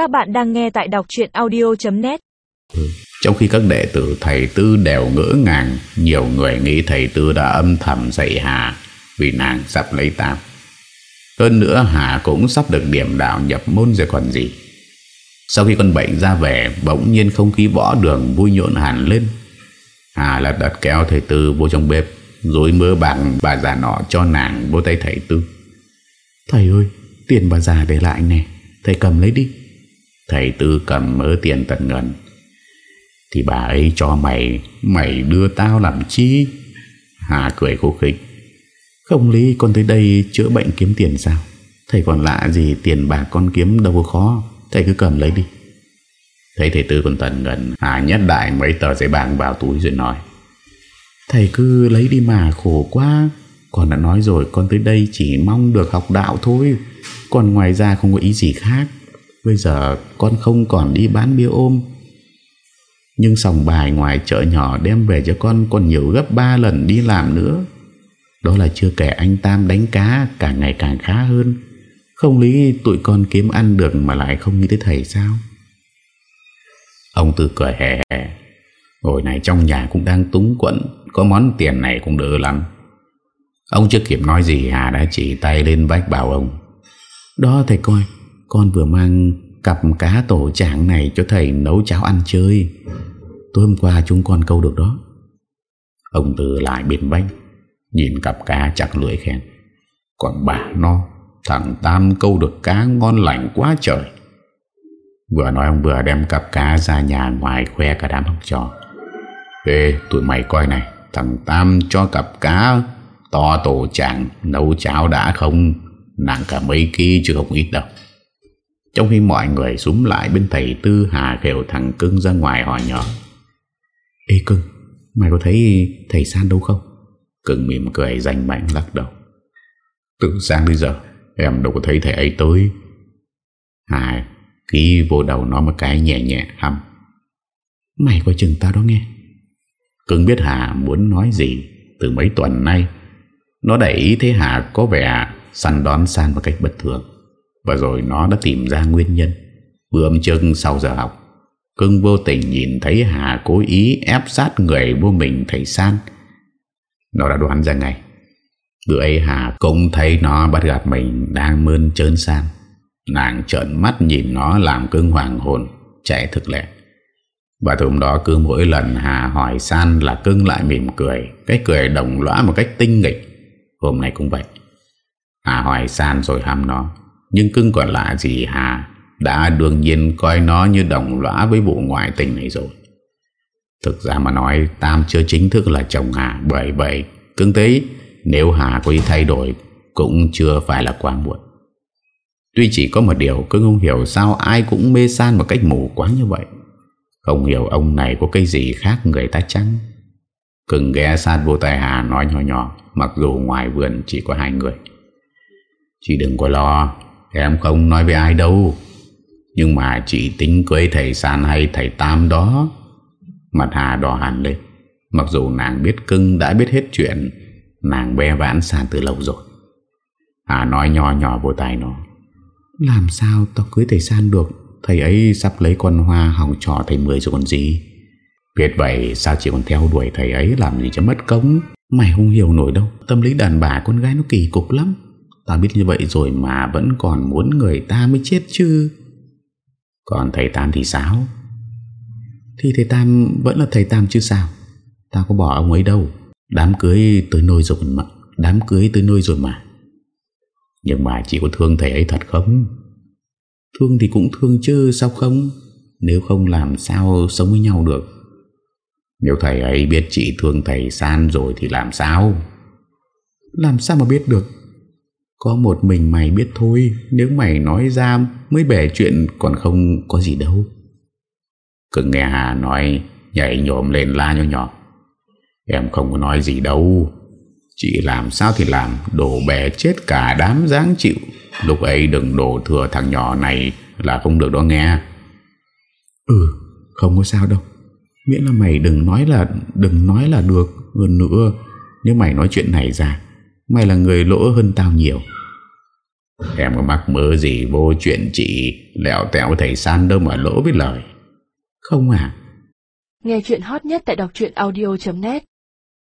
Các bạn đang nghe tại đọc chuyện audio.net Trong khi các đệ tử thầy Tư đều ngỡ ngàng Nhiều người nghĩ thầy Tư đã âm thầm dạy Hà Vì nàng sắp lấy tam Hơn nữa Hà cũng sắp được điểm đạo nhập môn rồi còn gì. Sau khi con bệnh ra về Bỗng nhiên không khí võ đường vui nhộn hẳn lên. Hà lật đật kéo thầy Tư vô trong bếp Rồi mơ bằng bà già nọ cho nàng vô tay thầy Tư. Thầy ơi Tiền bà già để lại nè Thầy cầm lấy đi Thầy Tư cầm mớ tiền tận ngần. Thì bà ấy cho mày Mày đưa tao làm chi? Hà cười khúc khích. Không lý, con tới đây chữa bệnh kiếm tiền sao? Thầy còn lạ gì tiền bạc con kiếm đâu có khó. Thầy cứ cầm lấy đi. Thấy thầy Tư còn tận ngần, Hà nhét đại mấy tờ giấy bạc vào túi rồi nói. Thầy cứ lấy đi mà, khổ quá. Con đã nói rồi, con tới đây chỉ mong được học đạo thôi. Còn ngoài ra không có ý gì khác. Bây giờ con không còn đi bán bia ôm. Nhưng sòng bài ngoài chợ nhỏ đem về cho con còn nhiều gấp 3 lần đi làm nữa. Đó là chưa kể anh Tam đánh cá càng ngày càng khá hơn. Không lý tụi con kiếm ăn được mà lại không nghĩ tới thầy sao? Ông Tư cười hẻ hẻ Hồi này trong nhà cũng đang túng quẫn, Có món tiền này cũng đỡ lắm. Ông chưa kịp nói gì, Hà đã chỉ tay lên vách bảo ông. Đó thầy coi con vừa mang cặp cá tổ trạng này cho thầy nấu cháo ăn chơi. Tối hôm qua chúng con câu được đó. Ông Tư lại bên bách Nhìn cặp cá chặt lưỡi khen. Còn bà nó Thằng Tam câu được cá ngon lành quá trời. Vừa nói ông vừa đem cặp cá ra nhà ngoài khoe cả đám học trò. Ê, tụi mày coi này, Thằng Tam cho cặp cá To tổ trạng nấu cháo đã không? Nặng cả mấy ký chứ không ít đâu. Trong khi mọi người súng lại bên thầy Tư Hà khều thằng cưng ra ngoài hỏi nhỏ. Ê cưng, Mày có thấy thầy San đâu không? Cưng mỉm cười rành mạnh lắc đầu. Từ sáng bây giờ, Em đâu có thấy thầy ấy tới. Hà Ký vô đầu nó một cái nhẹ nhẹ hầm. Mày coi chừng tao đó nghe. Cưng biết Hà muốn nói gì Từ mấy tuần nay. Nó đẩy ý thấy Hà có vẻ Săn đón San một cách bất thường. Và rồi nó đã tìm ra nguyên nhân. Bươm chừng sau giờ học, Cưng vô tình nhìn thấy Hà cố ý ép sát người vô mình thầy San. Nó đã đoán ra ngay. Bữa ấy Hà cũng thấy nó bắt gặp mình đang mơn trơn San. Nàng trợn mắt nhìn nó làm cưng hoàng hồn, Chạy thực lẹ Và từ hôm đó cứ mỗi lần Hà hỏi San là cưng lại mỉm cười, Cái cười đồng lõa một cách tinh nghịch. Hôm nay cũng vậy. Hà hỏi San rồi hăm nó. Nhưng cưng còn lạ gì Hà Đã đương nhiên coi nó như đồng lõa với vụ ngoại tình này rồi Thực ra mà nói Tam chưa chính thức là chồng Hà Bởi vậy cưng thấy Nếu Hà có ý thay đổi Cũng chưa phải là quá muộn Tuy chỉ có một điều cưng không hiểu sao ai cũng mê san một cách mù quá như vậy. Không hiểu ông này có cái gì khác người ta chăng. Cưng ghé sát vô tay Hà nói nhỏ nhỏ mặc dù ngoài vườn chỉ có hai người. Chị đừng có lo, em không nói với ai đâu. Nhưng mà chị tính cưới thầy San hay thầy Tam đó. Mặt Hà đỏ hẳn lên. Mặc dù nàng biết cưng đã biết hết chuyện, nàng be vãn San từ lâu rồi. Hà nói nhỏ nhỏ vô tay nó. Làm sao tao cưới thầy San được Thầy ấy sắp lấy con hoa hỏng trò thầy Mười rồi còn gì Biết vậy sao chỉ còn theo đuổi thầy ấy Làm gì cho mất công Mày không hiểu nổi đâu Tâm lý đàn bà con gái nó kỳ cục lắm ta biết như vậy rồi mà vẫn còn muốn người ta mới chết chứ. Còn thầy Tam thì sao? Thì thầy Tam vẫn là thầy Tam chứ sao? Ta có bỏ ông ấy đâu. Đám cưới tới nơi rồi mà, Đám cưới tới nơi rồi mà. Nhưng mà chị có thương thầy ấy thật không? Thương thì cũng thương chứ, sao không? Nếu không làm sao sống với nhau được? Nếu thầy ấy biết chị thương thầy San rồi thì làm sao? Làm sao mà biết được? Có một mình mày biết thôi, Nếu mày nói ra mới bẻ chuyện còn không có gì đâu. Cưng nghe Hà nói, Nhảy nhổm lên la nhỏ nhỏ. Em không có nói gì đâu. Chị làm sao thì làm, Đổ bè chết cả đám dáng chịu. Lúc ấy đừng đổ thừa thằng nhỏ này Là không được đó nghe. Ừ không có sao đâu. Miễn là mày đừng nói là, Đừng nói là được. Hơn nữa, Nếu mày nói chuyện này ra Mày là người lỗ hơn tao nhiều. Em có mắc mơ gì vô chuyện chị Lẹo tẹo thầy San đâu mà lỗ với lời. Không à? Nghe chuyện hot nhất tại đọc audio.net